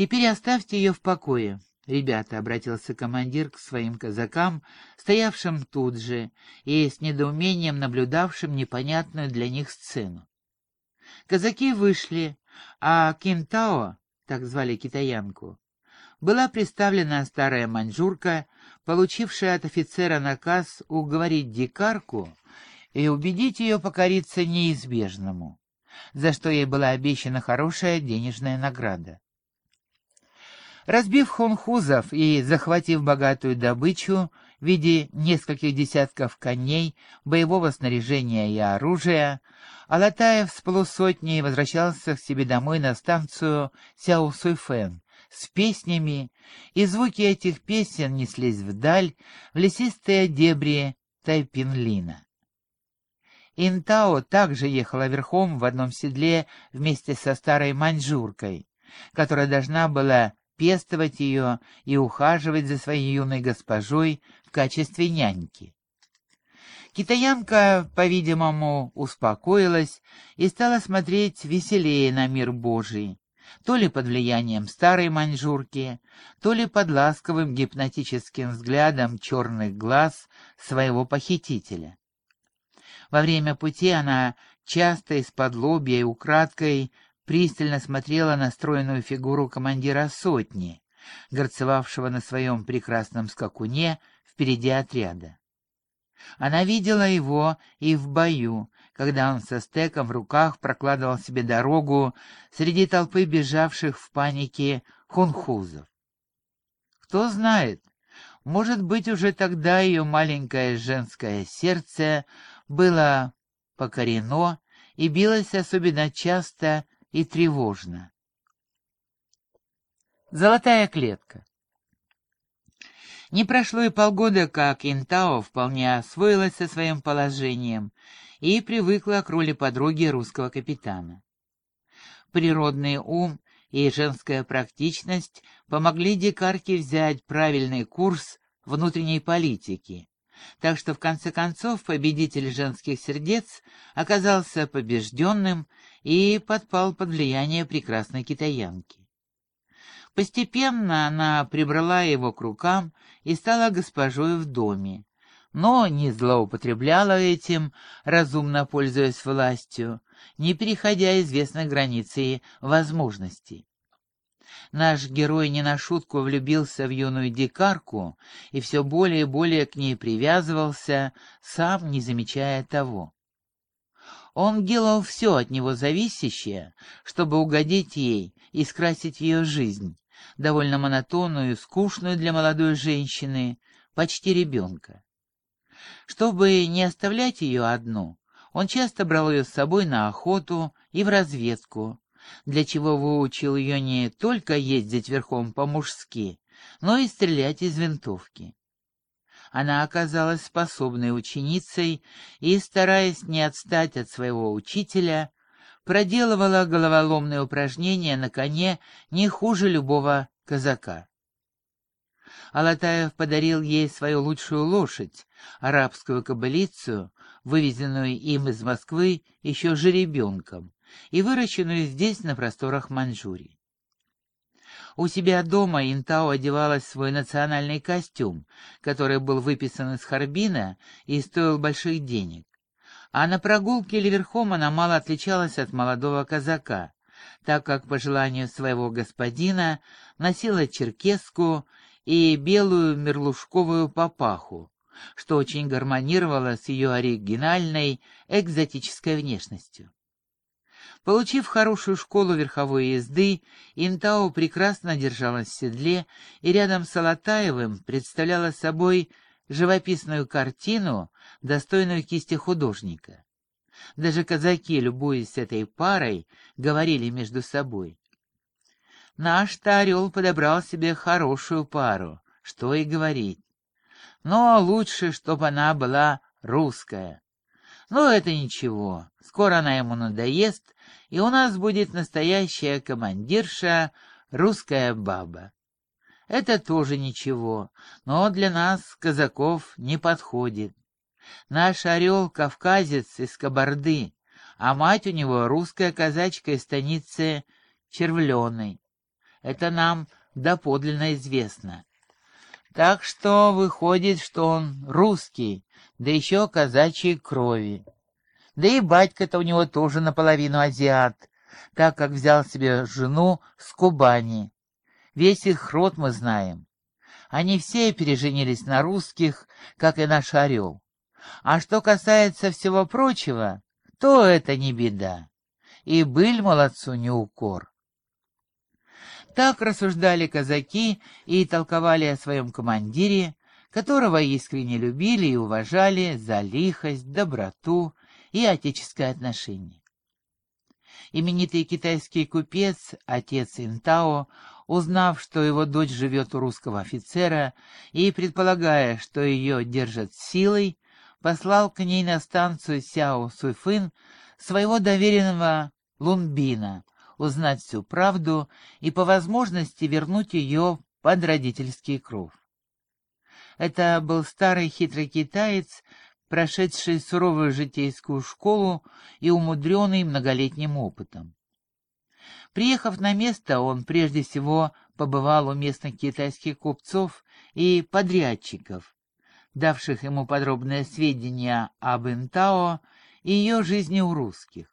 «Теперь оставьте ее в покое, ребята», — обратился командир к своим казакам, стоявшим тут же и с недоумением наблюдавшим непонятную для них сцену. Казаки вышли, а Кинтао, так звали китаянку, была представлена старая маньчжурка, получившая от офицера наказ уговорить дикарку и убедить ее покориться неизбежному, за что ей была обещана хорошая денежная награда. Разбив хунхузов и захватив богатую добычу в виде нескольких десятков коней, боевого снаряжения и оружия, Алатаев с полусотней возвращался к себе домой на станцию Сяо-Суйфэн с песнями, и звуки этих песен неслись вдаль, в лесистые дебри Тайпинлина. Интао также ехала верхом в одном седле вместе со старой маньчжуркой, которая должна была пестовать ее и ухаживать за своей юной госпожой в качестве няньки. Китаянка, по-видимому, успокоилась и стала смотреть веселее на мир Божий, то ли под влиянием старой маньчжурки, то ли под ласковым гипнотическим взглядом черных глаз своего похитителя. Во время пути она часто из-под лобья и украдкой пристально смотрела на стройную фигуру командира сотни, горцевавшего на своем прекрасном скакуне впереди отряда. Она видела его и в бою, когда он со стеком в руках прокладывал себе дорогу среди толпы бежавших в панике хунхузов. Кто знает, может быть, уже тогда ее маленькое женское сердце было покорено и билось особенно часто и тревожно. Золотая клетка. Не прошло и полгода, как Интао вполне освоилась со своим положением и привыкла к роли подруги русского капитана. Природный ум и женская практичность помогли дикарке взять правильный курс внутренней политики, так что в конце концов победитель женских сердец оказался побежденным и подпал под влияние прекрасной китаянки. Постепенно она прибрала его к рукам и стала госпожой в доме, но не злоупотребляла этим, разумно пользуясь властью, не переходя известной границы возможностей. Наш герой не на шутку влюбился в юную дикарку и все более и более к ней привязывался, сам не замечая того. Он делал все от него зависящее, чтобы угодить ей и скрасить ее жизнь, довольно монотонную, скучную для молодой женщины, почти ребенка. Чтобы не оставлять ее одну, он часто брал ее с собой на охоту и в разведку, для чего выучил ее не только ездить верхом по-мужски, но и стрелять из винтовки. Она оказалась способной ученицей и, стараясь не отстать от своего учителя, проделывала головоломные упражнения на коне не хуже любого казака. Алатаев подарил ей свою лучшую лошадь, арабскую кобылицу, вывезенную им из Москвы еще жеребенком и выращенную здесь на просторах Маньчжурии. У себя дома Интао одевалась в свой национальный костюм, который был выписан из Харбина и стоил больших денег. А на прогулке или верхом она мало отличалась от молодого казака, так как по желанию своего господина носила черкеску и белую мерлушковую папаху, что очень гармонировало с ее оригинальной экзотической внешностью. Получив хорошую школу верховой езды, Интао прекрасно держалась в седле и рядом с Алатаевым представляла собой живописную картину, достойную кисти художника. Даже казаки, любуясь этой парой, говорили между собой. Наш-то орел подобрал себе хорошую пару, что и говорить. Но лучше, чтобы она была русская. Но это ничего, скоро она ему надоест, и у нас будет настоящая командирша, русская баба. Это тоже ничего, но для нас, казаков, не подходит. Наш орел — кавказец из Кабарды, а мать у него русская казачка из станицы Червленой. это нам доподлинно известно. Так что выходит, что он русский, да еще казачьей крови. Да и батька-то у него тоже наполовину азиат, так как взял себе жену с Кубани. Весь их род мы знаем. Они все переженились на русских, как и наш орел. А что касается всего прочего, то это не беда. И быль молодцу не укор. Так рассуждали казаки и толковали о своем командире, которого искренне любили и уважали за лихость, доброту и отеческое отношение. Именитый китайский купец, отец Интао, узнав, что его дочь живет у русского офицера и предполагая, что ее держат силой, послал к ней на станцию Сяо Суйфын своего доверенного Лунбина, узнать всю правду и по возможности вернуть ее под родительский кров. Это был старый хитрый китаец, прошедший суровую житейскую школу и умудренный многолетним опытом. Приехав на место, он прежде всего побывал у местных китайских купцов и подрядчиков, давших ему подробные сведения об Интао и ее жизни у русских.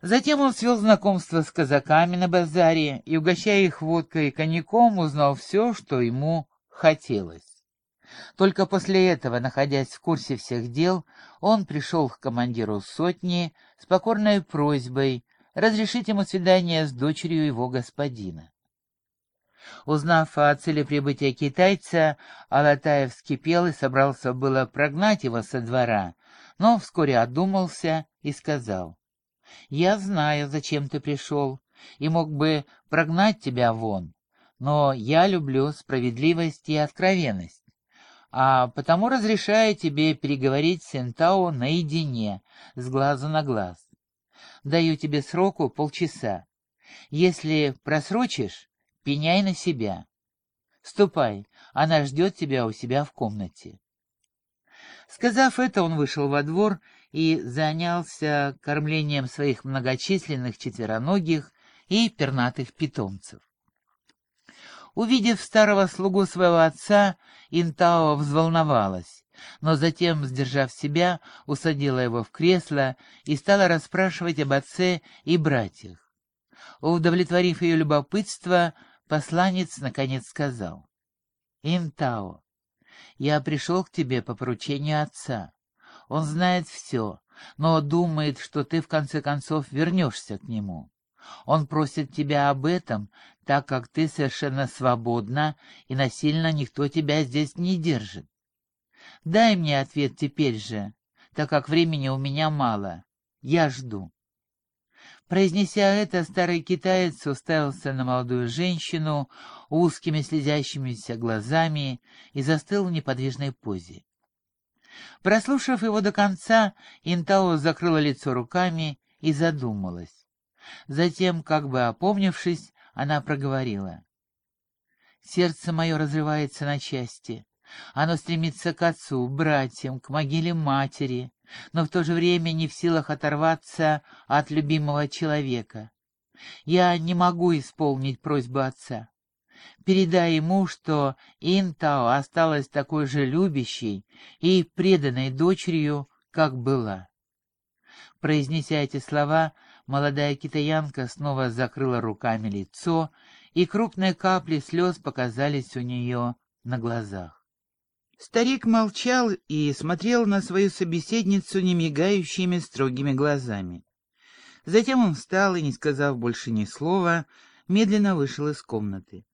Затем он свел знакомство с казаками на базаре и, угощая их водкой и коньяком, узнал все, что ему хотелось. Только после этого, находясь в курсе всех дел, он пришел к командиру сотни с покорной просьбой разрешить ему свидание с дочерью его господина. Узнав о цели прибытия китайца, Алатаев вскипел и собрался было прогнать его со двора, но вскоре одумался и сказал — я знаю, зачем ты пришел, и мог бы прогнать тебя вон, но я люблю справедливость и откровенность, а потому разрешаю тебе переговорить с Энтао наедине, с глазу на глаз. Даю тебе сроку полчаса. Если просрочишь, пеняй на себя. Ступай, она ждет тебя у себя в комнате. Сказав это, он вышел во двор и занялся кормлением своих многочисленных четвероногих и пернатых питомцев. Увидев старого слугу своего отца, Интао взволновалась, но затем, сдержав себя, усадила его в кресло и стала расспрашивать об отце и братьях. Удовлетворив ее любопытство, посланец наконец сказал, «Интао, я пришел к тебе по поручению отца. Он знает все, но думает, что ты в конце концов вернешься к нему. Он просит тебя об этом, так как ты совершенно свободна, и насильно никто тебя здесь не держит. Дай мне ответ теперь же, так как времени у меня мало. Я жду. Произнеся это, старый китаец уставился на молодую женщину узкими слезящимися глазами и застыл в неподвижной позе. Прослушав его до конца, Интао закрыла лицо руками и задумалась. Затем, как бы опомнившись, она проговорила. «Сердце мое разрывается на части. Оно стремится к отцу, братьям, к могиле матери, но в то же время не в силах оторваться от любимого человека. Я не могу исполнить просьбу отца. Передай ему, что Интао осталась такой же любящей и преданной дочерью, как была. Произнеся эти слова, молодая китаянка снова закрыла руками лицо, и крупные капли слез показались у нее на глазах. Старик молчал и смотрел на свою собеседницу немигающими строгими глазами. Затем он встал и, не сказав больше ни слова, медленно вышел из комнаты.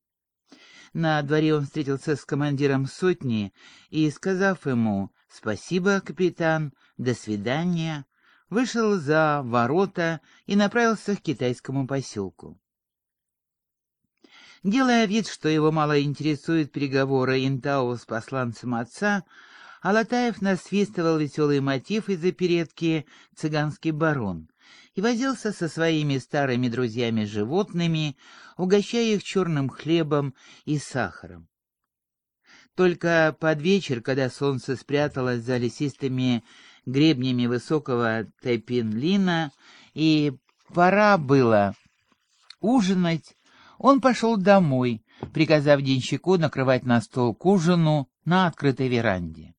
На дворе он встретился с командиром сотни и, сказав ему «Спасибо, капитан, до свидания», вышел за ворота и направился к китайскому поселку. Делая вид, что его мало интересуют переговоры Интау с посланцем отца, Алатаев насвистывал веселый мотив из оперетки «Цыганский барон», и возился со своими старыми друзьями-животными, угощая их черным хлебом и сахаром. Только под вечер, когда солнце спряталось за лесистыми гребнями высокого тайпинлина, и пора было ужинать, Он пошел домой, приказав денщику накрывать на стол к ужину на открытой веранде.